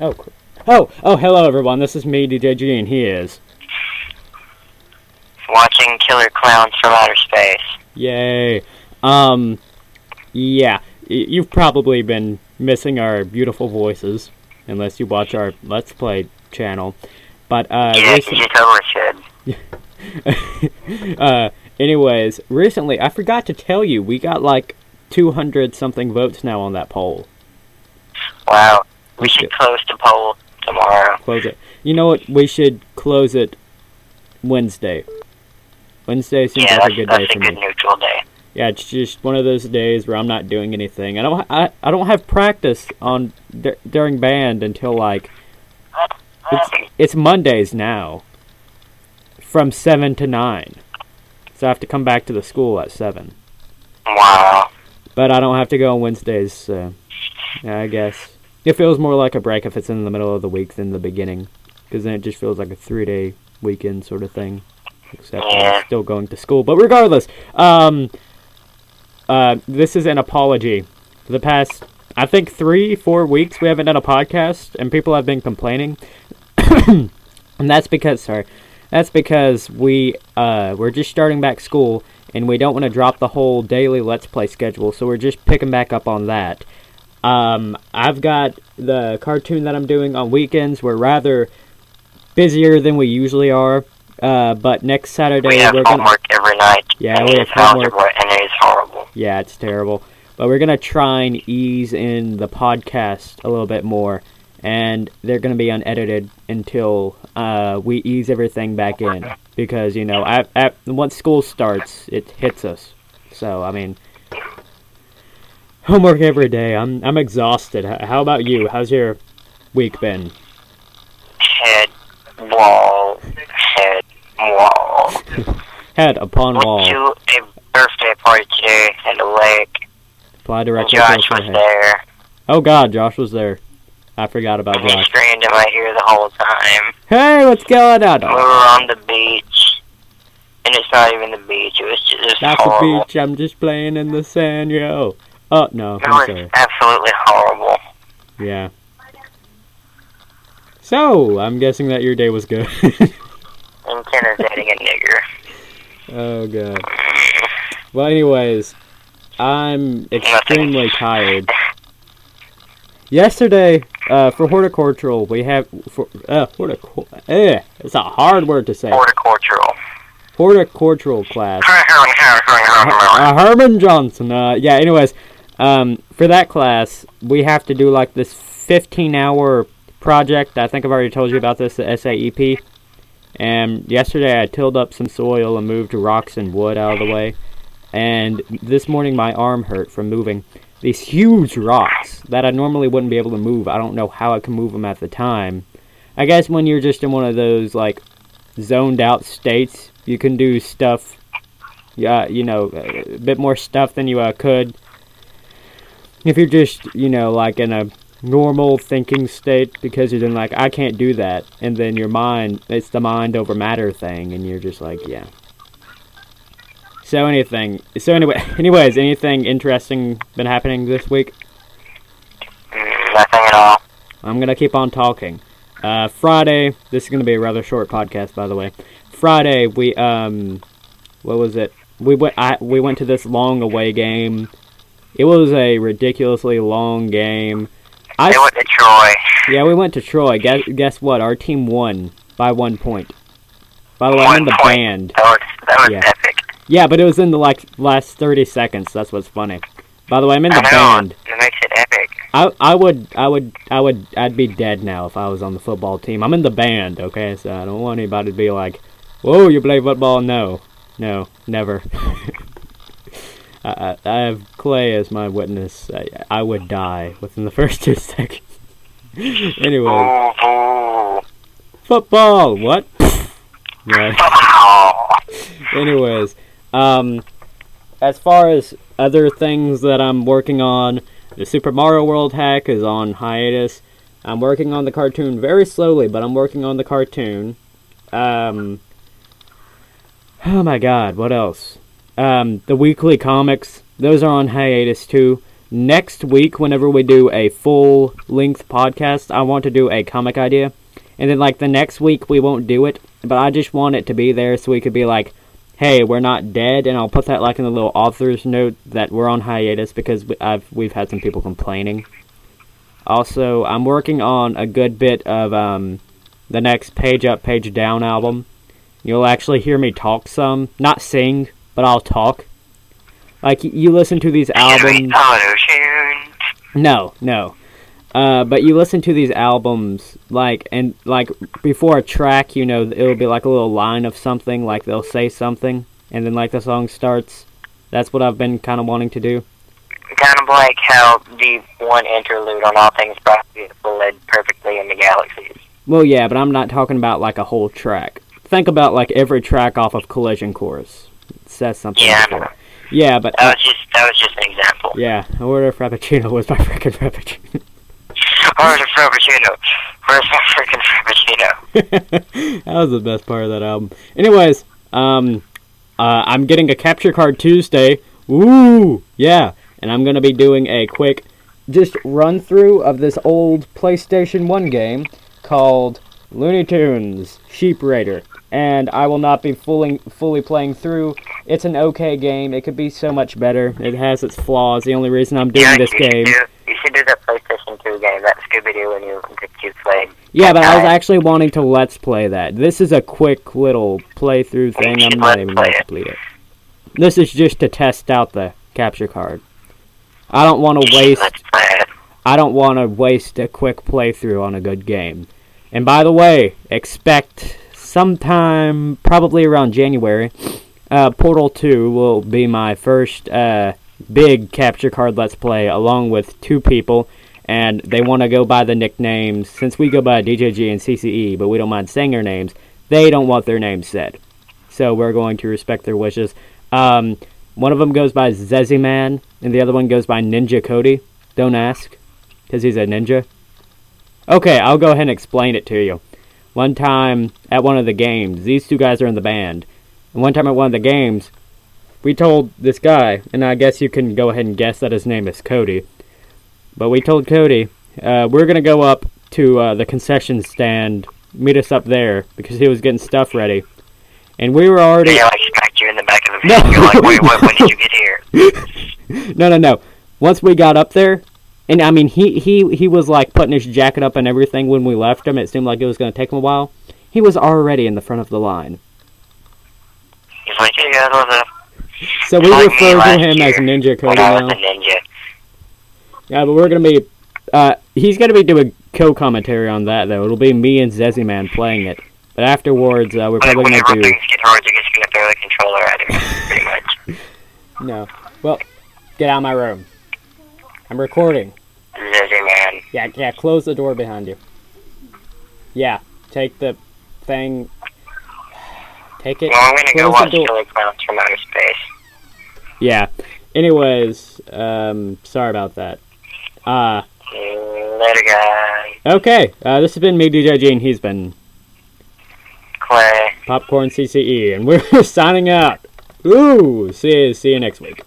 Oh, cool. oh, oh, hello everyone. This is me, DJG, and he is. Watching Killer Clowns from Outer Space. Yay. Um, yeah, y- you've probably been missing our beautiful voices, unless you watch our Let's Play channel. But, uh, Yeah, recent- you totally should. uh, anyways, recently, I forgot to tell you, we got like 200 something votes now on that poll. Wow. We should close the poll tomorrow. Close it. You know what? We should close it Wednesday. Wednesday seems yeah, like a good that's day a for good me. neutral day. Yeah, it's just one of those days where I'm not doing anything. I don't. I, I don't have practice on d- during band until like it's it's Mondays now. From seven to nine, so I have to come back to the school at seven. Wow. But I don't have to go on Wednesdays. So yeah, I guess it feels more like a break if it's in the middle of the week than the beginning, because then it just feels like a three day weekend sort of thing. Except I'm Yeah. still going to school. But regardless, um, uh, this is an apology. For the past, I think three, four weeks, we haven't done a podcast, and people have been complaining. and that's because, sorry, that's because we uh, we're just starting back school, and we don't want to drop the whole daily Let's Play schedule, so we're just picking back up on that. Um, I've got the cartoon that I'm doing on weekends. We're rather busier than we usually are. Uh, but next Saturday We have we're gonna homework every night. Yeah, and we have homework. And it is horrible. yeah, it's terrible. But we're gonna try and ease in the podcast a little bit more, and they're gonna be unedited until uh, we ease everything back in. Because you know, at, at, once school starts, it hits us. So I mean, homework every day. I'm I'm exhausted. How about you? How's your week been? Head, wall, head, wall. Head upon Went wall. to a birthday party today at a lake. Fly And directly to Josh was forehead. there. Oh God, Josh was there. I forgot about And he Josh. screamed in my ear the whole time. Hey, what's going on? We were on the beach. And it's not even the beach. It was just, Not the beach. I'm just playing in the sand, yo. Oh no, It I'm was sorry. absolutely horrible. Yeah. So I'm guessing that your day was good. And Kenna's dating a nigger. oh god. Well, anyways, I'm extremely tired. Yesterday, uh, for horticultural, we have for uh, horticul- eh, it's a hard word to say. Horticultural. Horticultural class. uh, Herman Johnson. Uh, yeah. Anyways, um, for that class, we have to do like this 15-hour project. I think I've already told you about this, the SAEP. And yesterday, I tilled up some soil and moved rocks and wood out of the way. And this morning, my arm hurt from moving these huge rocks that I normally wouldn't be able to move. I don't know how I can move them at the time. I guess when you're just in one of those like zoned out states, you can do stuff yeah, you know, a bit more stuff than you uh, could if you're just, you know, like in a normal thinking state because you're then like, I can't do that. And then your mind, it's the mind over matter thing, and you're just like, yeah. So anything, so anyway, anyways, anything interesting been happening this week? Nothing at all. I'm gonna keep on talking. Uh, Friday, this is gonna be a rather short podcast, by the way. Friday, we um, what was it? We went. I we went to this long away game. It was a ridiculously long game. I They went to Troy. yeah, we went to Troy. Guess guess what? Our team won by one point. By the way, I'm in the point. band. That was, that was Yeah. epic. Yeah, but it was in the like last thirty seconds. That's what's funny. By the way, I'm in I the know. band. It makes it epic. I I would I would I would I'd be dead now if I was on the football team. I'm in the band, okay? So I don't want anybody to be like, "Whoa, you play football?" No, no, never. I, I have Clay as my witness. I, I would die within the first two seconds. anyway, football. What? right. Anyways, um, as far as other things that I'm working on, the Super Mario World hack is on hiatus. I'm working on the cartoon very slowly, but I'm working on the cartoon. Um, oh my god, what else? Um, the weekly comics, those are on hiatus too. next week, whenever we do a full length podcast, I want to do a comic idea. And then, like, the next week, we won't do it. But I just want it to be there so we could be like, hey, we're not dead. And I'll put that, like, in the little author's note that we're on hiatus because I've, we've had some people complaining. Also, I'm working on a good bit of um, the next Page Up, Page Down album. You'll actually hear me talk some. Not sing, but I'll talk. Like, you listen to these albums. No, no. Uh, but you listen to these albums, like, and, like, before a track, you know, it'll be like a little line of something, like, they'll say something, and then, like, the song starts. That's what I've been kind of wanting to do. Kind of like how the one interlude on All Things Beautiful led perfectly into Galaxies. Well, yeah, but I'm not talking about, like, a whole track. Think about, like, every track off of Collision Course. Says something. Yeah, before. Yeah, but... That was, just, that was just an example. Yeah, I ordered a Frappuccino with my freaking Frappuccino. Where's the Frappuccino? Where's my freaking Frappuccino? that was the best part of that album. Anyways, um, uh, I'm getting a capture card Tuesday. Ooh, yeah. And I'm going to be doing a quick just run through of this old PlayStation 1 game called Looney Tunes Sheep Raider. And I will not be fully, fully playing through. It's an okay game. It could be so much better. It has its flaws. The only reason I'm doing yeah, this game. Do, you should do the PlayStation 2 game, that Scooby Doo, when you, you played. Yeah, but I was actually wanting to let's play that. This is a quick little playthrough thing. I'm not even going to complete it. This is just to test out the capture card. I don't want to waste. I don't want to waste a quick playthrough on a good game. And by the way, expect sometime probably around January, uh, Portal 2 will be my first uh, big capture card let's play along with two people. And they want to go by the nicknames. Since we go by DJG and CCE but we don't mind saying their names they don't want their names said. So we're going to respect their wishes. Um, one of them goes by Zezzy Man and the other one goes by Ninja Cody. Don't ask because he's a ninja okay I'll go ahead and explain it to you one time at one of the games, these two guys are in the band. And one time at one of the games, we told this guy, and I guess you can go ahead and guess that his name is Cody. But we told Cody, uh, we're going to go up to uh, the concession stand, meet us up there, because he was getting stuff ready. And we were already. Yeah, like smacked you in the back of the no. You're like, wait, what, when did you get here? no, no, no. Once we got up there, and I mean, he, he, he was like putting his jacket up and everything when we left him. It seemed like it was going to take him a while. He was already in the front of the line. He's like, hey guys, what's up? So we like refer to him as Ninja Cody now. Ninja. Yeah, but we're going to be. Uh, he's going to be doing co commentary on that, though. It'll be me and Zezzy Man playing it. But afterwards, uh, we're probably going to do. things get hard, you're just to throw the controller at him, pretty much. No. Well, get out of my room. I'm recording. Lizzy man. Yeah, yeah, close the door behind you. Yeah, take the thing. Take it. Well, I'm gonna go watch Killer Clowns from Outer Space. Yeah. Anyways, um, sorry about that. Uh. Later, guys. Okay, uh, this has been me, DJ Gene. He's been. Clay. Popcorn CCE, and we're signing out. Ooh, see, you see you next week.